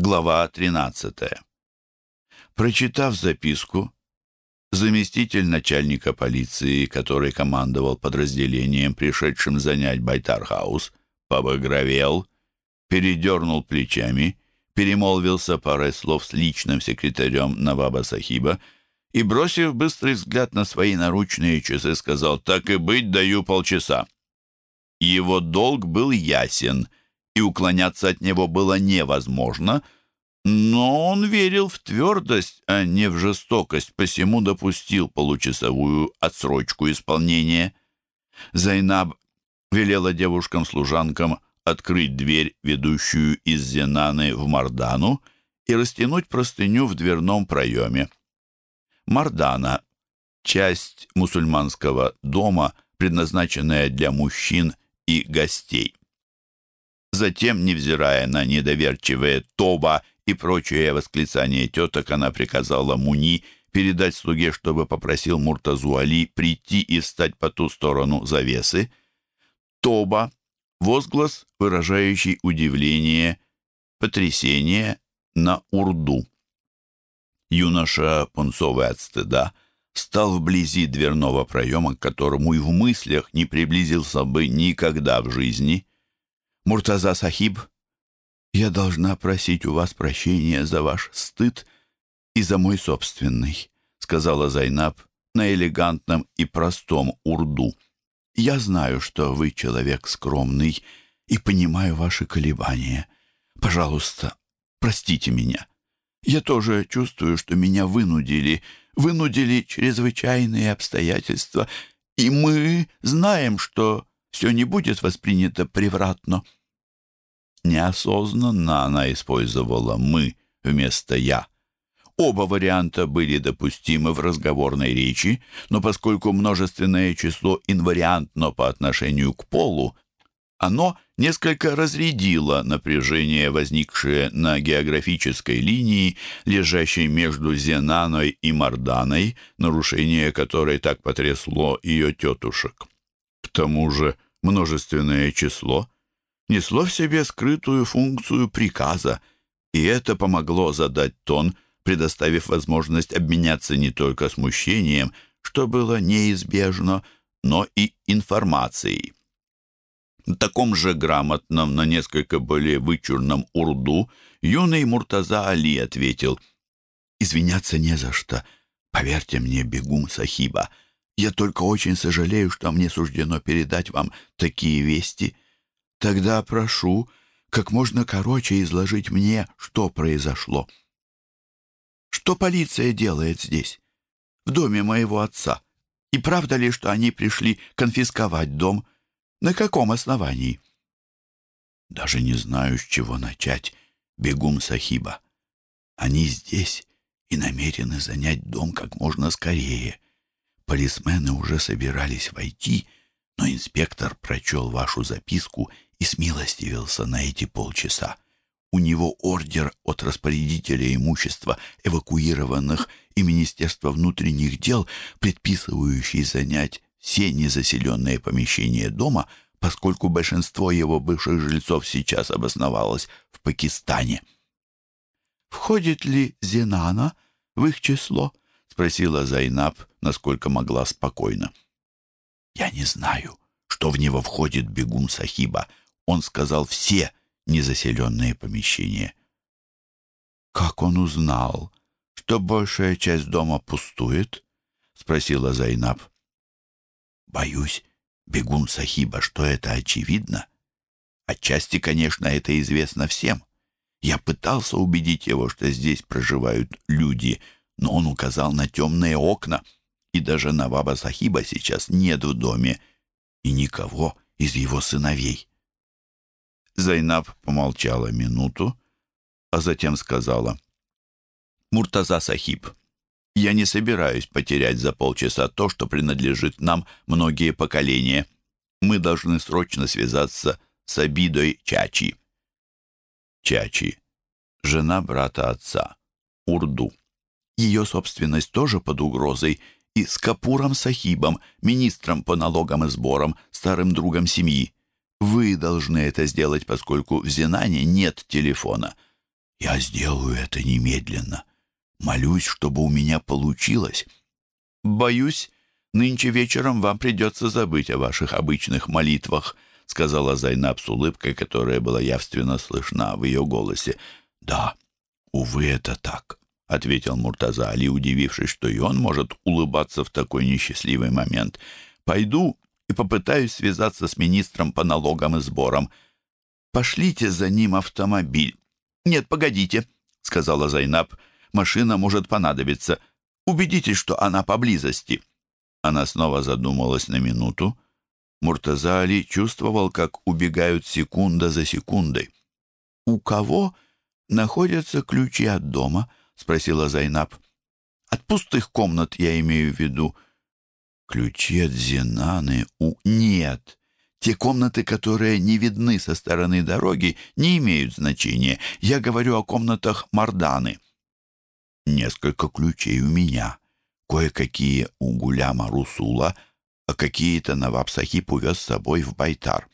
Глава 13. Прочитав записку, заместитель начальника полиции, который командовал подразделением, пришедшим занять Байтархаус, побагровел, передернул плечами, перемолвился парой слов с личным секретарем Наваба Сахиба и, бросив быстрый взгляд на свои наручные часы, сказал «Так и быть, даю полчаса». Его долг был ясен, и уклоняться от него было невозможно, но он верил в твердость, а не в жестокость, посему допустил получасовую отсрочку исполнения. Зайнаб велела девушкам-служанкам открыть дверь, ведущую из Зенаны в Мардану, и растянуть простыню в дверном проеме. Мардана — часть мусульманского дома, предназначенная для мужчин и гостей. Затем, невзирая на недоверчивые «тоба» и прочие восклицания теток, она приказала Муни передать слуге, чтобы попросил Муртазу Али прийти и встать по ту сторону завесы. «Тоба» — возглас, выражающий удивление, потрясение на урду. Юноша, пунцовый от стыда, стал вблизи дверного проема, к которому и в мыслях не приблизился бы никогда в жизни. «Муртаза Сахиб, я должна просить у вас прощения за ваш стыд и за мой собственный», сказала Зайнаб на элегантном и простом урду. «Я знаю, что вы человек скромный и понимаю ваши колебания. Пожалуйста, простите меня». Я тоже чувствую, что меня вынудили, вынудили чрезвычайные обстоятельства, и мы знаем, что все не будет воспринято превратно. Неосознанно она использовала «мы» вместо «я». Оба варианта были допустимы в разговорной речи, но поскольку множественное число инвариантно по отношению к полу, оно несколько разрядило напряжение, возникшее на географической линии, лежащей между Зенаной и Марданой, нарушение которой так потрясло ее тетушек. К тому же множественное число несло в себе скрытую функцию приказа, и это помогло задать тон, предоставив возможность обменяться не только смущением, что было неизбежно, но и информацией. На таком же грамотном, но несколько более вычурном урду юный Муртаза Али ответил «Извиняться не за что. Поверьте мне, бегум Сахиба, я только очень сожалею, что мне суждено передать вам такие вести. Тогда прошу как можно короче изложить мне, что произошло. Что полиция делает здесь, в доме моего отца? И правда ли, что они пришли конфисковать дом?» На каком основании? Даже не знаю, с чего начать, бегум Сахиба. Они здесь и намерены занять дом как можно скорее. Полисмены уже собирались войти, но инспектор прочел вашу записку и смилостивился на эти полчаса. У него ордер от распорядителя имущества эвакуированных и Министерства внутренних дел, предписывающий занять все незаселенные помещения дома, поскольку большинство его бывших жильцов сейчас обосновалось в Пакистане. «Входит ли Зенана в их число?» — спросила Зайнаб, насколько могла спокойно. «Я не знаю, что в него входит бегун Сахиба. Он сказал все незаселенные помещения». «Как он узнал, что большая часть дома пустует?» — спросила Зайнаб. Боюсь, бегун Сахиба, что это очевидно. Отчасти, конечно, это известно всем. Я пытался убедить его, что здесь проживают люди, но он указал на темные окна, и даже Наваба Сахиба сейчас нет в доме, и никого из его сыновей. Зайнаб помолчала минуту, а затем сказала, «Муртаза Сахиб, я не собираюсь потерять за полчаса то, что принадлежит нам многие поколения. Мы должны срочно связаться с Абидой Чачи. Чачи. Жена брата отца. Урду. Ее собственность тоже под угрозой. И с Капуром Сахибом, министром по налогам и сборам, старым другом семьи. Вы должны это сделать, поскольку в Зинане нет телефона. Я сделаю это немедленно. Молюсь, чтобы у меня получилось. Боюсь, нынче вечером вам придется забыть о ваших обычных молитвах, сказала Зайнаб с улыбкой, которая была явственно слышна в ее голосе. Да, увы, это так, ответил Муртаза Али, удивившись, что и он может улыбаться в такой несчастливый момент. Пойду и попытаюсь связаться с министром по налогам и сборам. Пошлите за ним автомобиль. Нет, погодите, сказала Зайнаб. Машина может понадобиться. Убедитесь, что она поблизости». Она снова задумалась на минуту. Муртаза Али чувствовал, как убегают секунда за секундой. «У кого находятся ключи от дома?» — спросила Зайнаб. «От пустых комнат я имею в виду». «Ключи от Зинаны у...» «Нет. Те комнаты, которые не видны со стороны дороги, не имеют значения. Я говорю о комнатах Марданы». Несколько ключей у меня, кое-какие у Гуляма Русула, а какие-то Наваб Сахиб увез с собой в Байтар.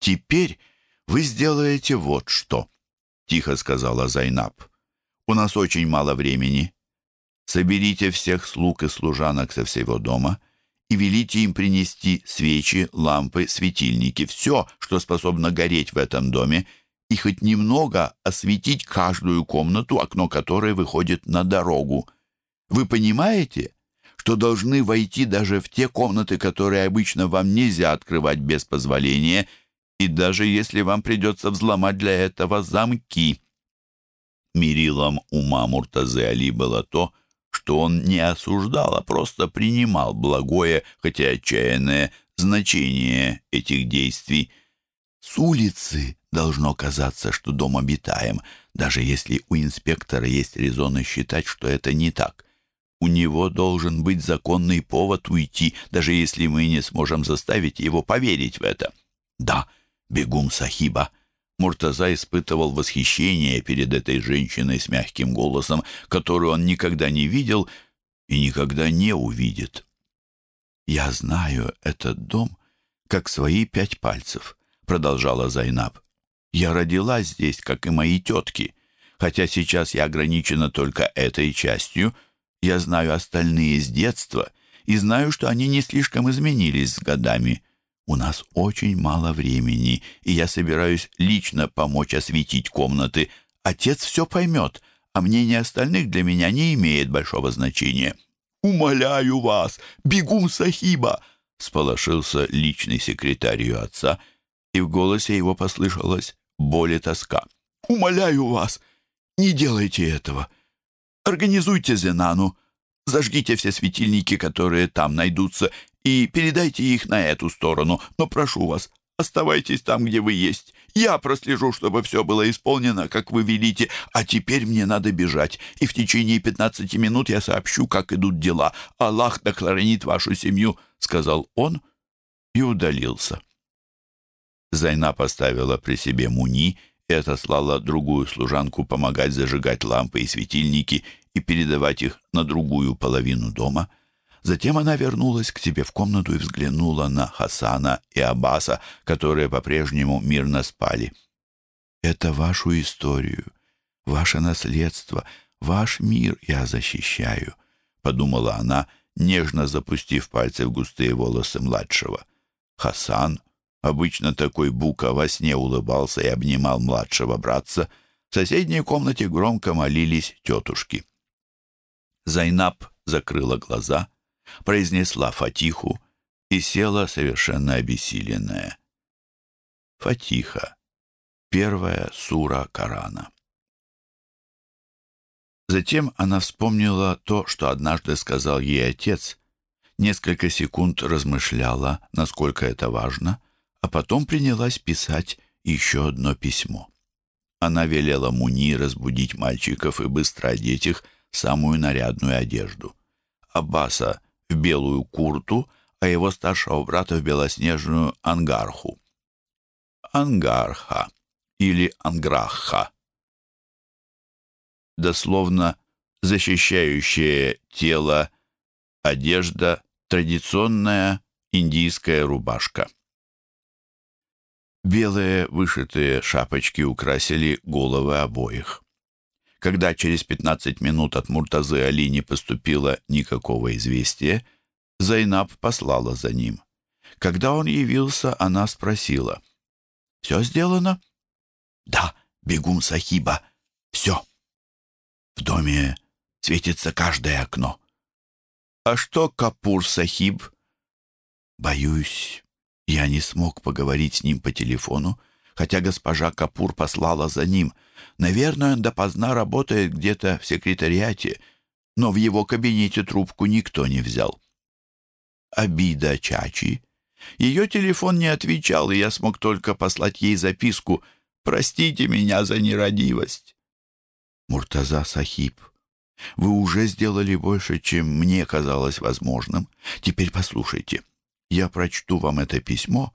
«Теперь вы сделаете вот что», — тихо сказала Зайнаб. «У нас очень мало времени. Соберите всех слуг и служанок со всего дома» и велите им принести свечи, лампы, светильники, все, что способно гореть в этом доме, и хоть немного осветить каждую комнату, окно которой выходит на дорогу. Вы понимаете, что должны войти даже в те комнаты, которые обычно вам нельзя открывать без позволения, и даже если вам придется взломать для этого замки. Мирилом ума Муртазы Али было то, он не осуждал, а просто принимал благое, хотя отчаянное, значение этих действий. С улицы должно казаться, что дом обитаем, даже если у инспектора есть резоны считать, что это не так. У него должен быть законный повод уйти, даже если мы не сможем заставить его поверить в это. Да, бегум Сахиба. Муртаза испытывал восхищение перед этой женщиной с мягким голосом, которую он никогда не видел и никогда не увидит. «Я знаю этот дом, как свои пять пальцев», — продолжала Зайнаб. Я родилась здесь, как и мои тетки. Хотя сейчас я ограничена только этой частью, я знаю остальные с детства и знаю, что они не слишком изменились с годами. У нас очень мало времени, и я собираюсь лично помочь осветить комнаты. Отец все поймет, а мнение остальных для меня не имеет большого значения. «Умоляю вас, бегум Сахиба!» — сполошился личный секретарь ее отца, и в голосе его послышалось боль и тоска. «Умоляю вас, не делайте этого. Организуйте Зенану, зажгите все светильники, которые там найдутся, и передайте их на эту сторону. Но прошу вас, оставайтесь там, где вы есть. Я прослежу, чтобы все было исполнено, как вы велите, а теперь мне надо бежать, и в течение пятнадцати минут я сообщу, как идут дела. Аллах да вашу семью», — сказал он и удалился. Зайна поставила при себе муни и отослала другую служанку помогать зажигать лампы и светильники и передавать их на другую половину дома. Затем она вернулась к себе в комнату и взглянула на Хасана и Аббаса, которые по-прежнему мирно спали. «Это вашу историю, ваше наследство, ваш мир я защищаю», — подумала она, нежно запустив пальцы в густые волосы младшего. Хасан Обычно такой Бука во сне улыбался и обнимал младшего братца. В соседней комнате громко молились тетушки. Зайнаб закрыла глаза, произнесла фатиху и села совершенно обессиленная. Фатиха. Первая сура Корана. Затем она вспомнила то, что однажды сказал ей отец. Несколько секунд размышляла, насколько это важно — а потом принялась писать еще одно письмо. Она велела Муни разбудить мальчиков и быстро одеть их в самую нарядную одежду. Аббаса в белую курту, а его старшего брата в белоснежную ангарху. Ангарха или анграхха. Дословно защищающее тело одежда, традиционная индийская рубашка. Белые вышитые шапочки украсили головы обоих. Когда через 15 минут от Муртазы Али не поступило никакого известия, Зайнаб послала за ним. Когда он явился, она спросила. «Все сделано?» «Да, бегум Сахиба. Все. В доме светится каждое окно». «А что Капур Сахиб?» «Боюсь, я не смог поговорить с ним по телефону, хотя госпожа Капур послала за ним. Наверное, он допоздна работает где-то в секретариате, но в его кабинете трубку никто не взял. Обида Чачи. Ее телефон не отвечал, и я смог только послать ей записку «Простите меня за нерадивость». Муртаза Сахиб, вы уже сделали больше, чем мне казалось возможным. Теперь послушайте. Я прочту вам это письмо,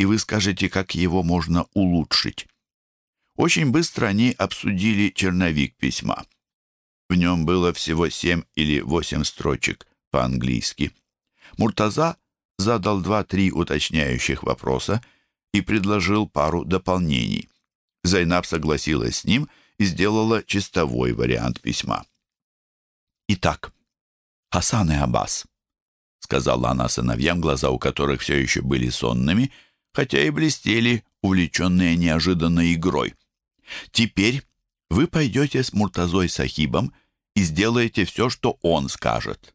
и вы скажете, как его можно улучшить. Очень быстро они обсудили черновик письма. В нем было всего семь или восемь строчек по-английски. Муртаза задал два-три уточняющих вопроса и предложил пару дополнений. Зайнаб согласилась с ним и сделала чистовой вариант письма. Итак, Хасан и Аббас — сказала она сыновьям, глаза у которых все еще были сонными, хотя и блестели, увлеченные неожиданной игрой. «Теперь вы пойдете с Муртазой Сахибом и сделаете все, что он скажет.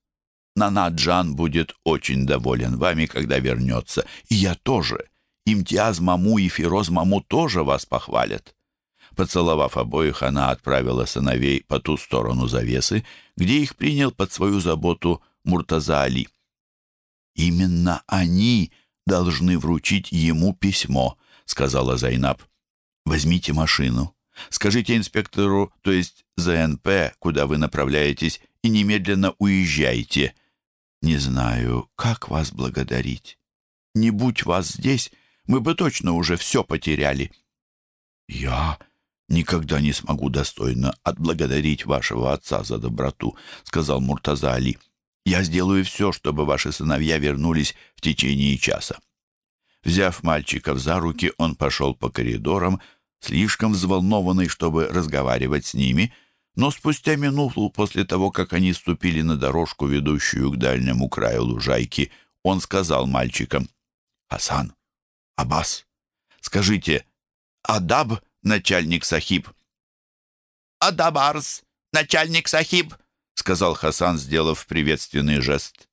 Нанаджан будет очень доволен вами, когда вернется, и я тоже. Имтиаз Маму и Фироз Маму тоже вас похвалят». Поцеловав обоих, она отправила сыновей по ту сторону завесы, где их принял под свою заботу Муртаза Али. «Именно они должны вручить ему письмо», — сказала Зайнаб. «Возьмите машину. Скажите инспектору, то есть ЗНП, куда вы направляетесь, и немедленно уезжайте. Не знаю, как вас благодарить. Не будь вас здесь, мы бы точно уже все потеряли». «Я никогда не смогу достойно отблагодарить вашего отца за доброту», — сказал Муртаза Али. Я сделаю все, чтобы ваши сыновья вернулись в течение часа». Взяв мальчиков за руки, он пошел по коридорам, слишком взволнованный, чтобы разговаривать с ними, но спустя минуту после того, как они ступили на дорожку, ведущую к дальнему краю лужайки, он сказал мальчикам, «Хасан, Аббас, скажите, Адаб, начальник Сахиб?» «Адабарс, начальник Сахиб», — сказал Хасан, сделав приветственный жест.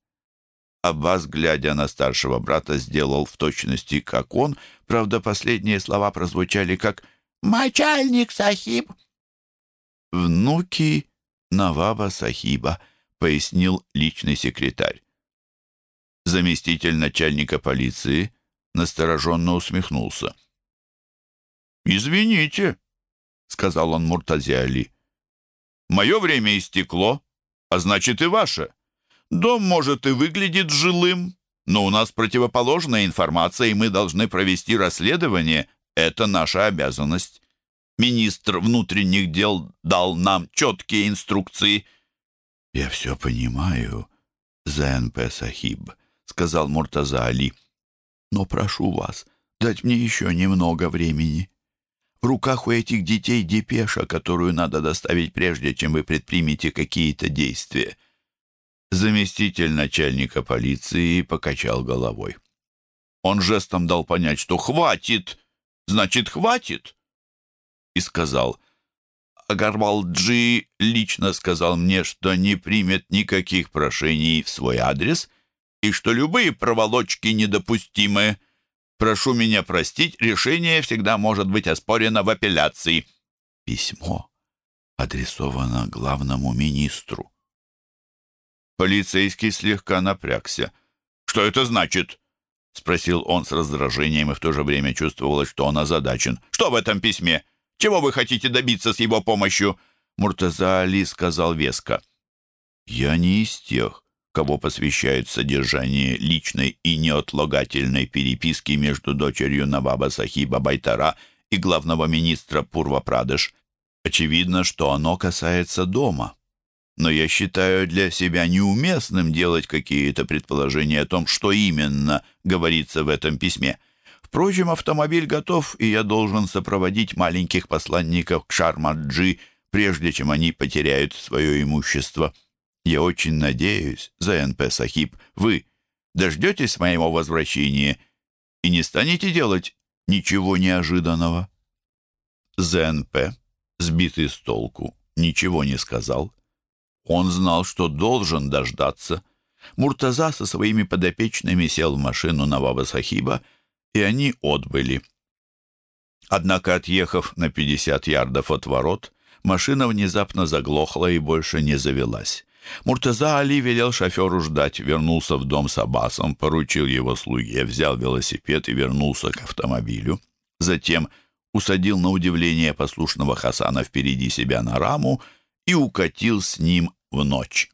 Аббас, глядя на старшего брата, сделал в точности, как он. Правда, последние слова прозвучали как «Мачальник Сахиб». «Внуки Наваба Сахиба», — пояснил личный секретарь. Заместитель начальника полиции настороженно усмехнулся. «Извините», — сказал он Муртазе Али. «Мое время истекло а значит и ваше. Дом, может, и выглядит жилым, но у нас противоположная информация, и мы должны провести расследование. Это наша обязанность. Министр внутренних дел дал нам четкие инструкции». «Я все понимаю, ЗНП Сахиб», — сказал Муртаза Али. «Но прошу вас дать мне еще немного времени. В руках у этих детей депеша, которую надо доставить прежде, чем вы предпримете какие-то действия». Заместитель начальника полиции покачал головой. Он жестом дал понять, что «хватит», значит «хватит», и сказал «Агарвалджи лично сказал мне, что не примет никаких прошений в свой адрес и что любые проволочки недопустимы». Прошу меня простить, решение всегда может быть оспорено в апелляции. Письмо адресовано главному министру. Полицейский слегка напрягся. «Что это значит?» — спросил он с раздражением и в то же время чувствовалось, что он озадачен. «Что в этом письме? Чего вы хотите добиться с его помощью?» Муртаза Али сказал веско. «Я не из тех, кого посвящают содержание личной и неотлагательной переписки между дочерью Наваба Сахиба Байтара и главного министра Пурва Прадеш. Очевидно, что оно касается дома. Но я считаю для себя неуместным делать какие-то предположения о том, что именно говорится в этом письме. Впрочем, автомобиль готов, и я должен сопроводить маленьких посланников к Шармаджи прежде чем они потеряют свое имущество. Я очень надеюсь, ЗНП Сахиб, вы дождетесь моего возвращения и не станете делать ничего неожиданного. ЗНП, сбитый с толку, ничего не сказал. Он знал, что должен дождаться. Муртаза со своими подопечными сел в машину Наваба Сахиба, и они отбыли. Однако, отъехав на 50 ярдов от ворот, машина внезапно заглохла и больше не завелась. Муртаза Али велел шоферу ждать, вернулся в дом с Аббасом, поручил его слуге, взял велосипед и вернулся к автомобилю. Затем усадил на удивление послушного Хасана впереди себя на раму и укатил с ним в ночь.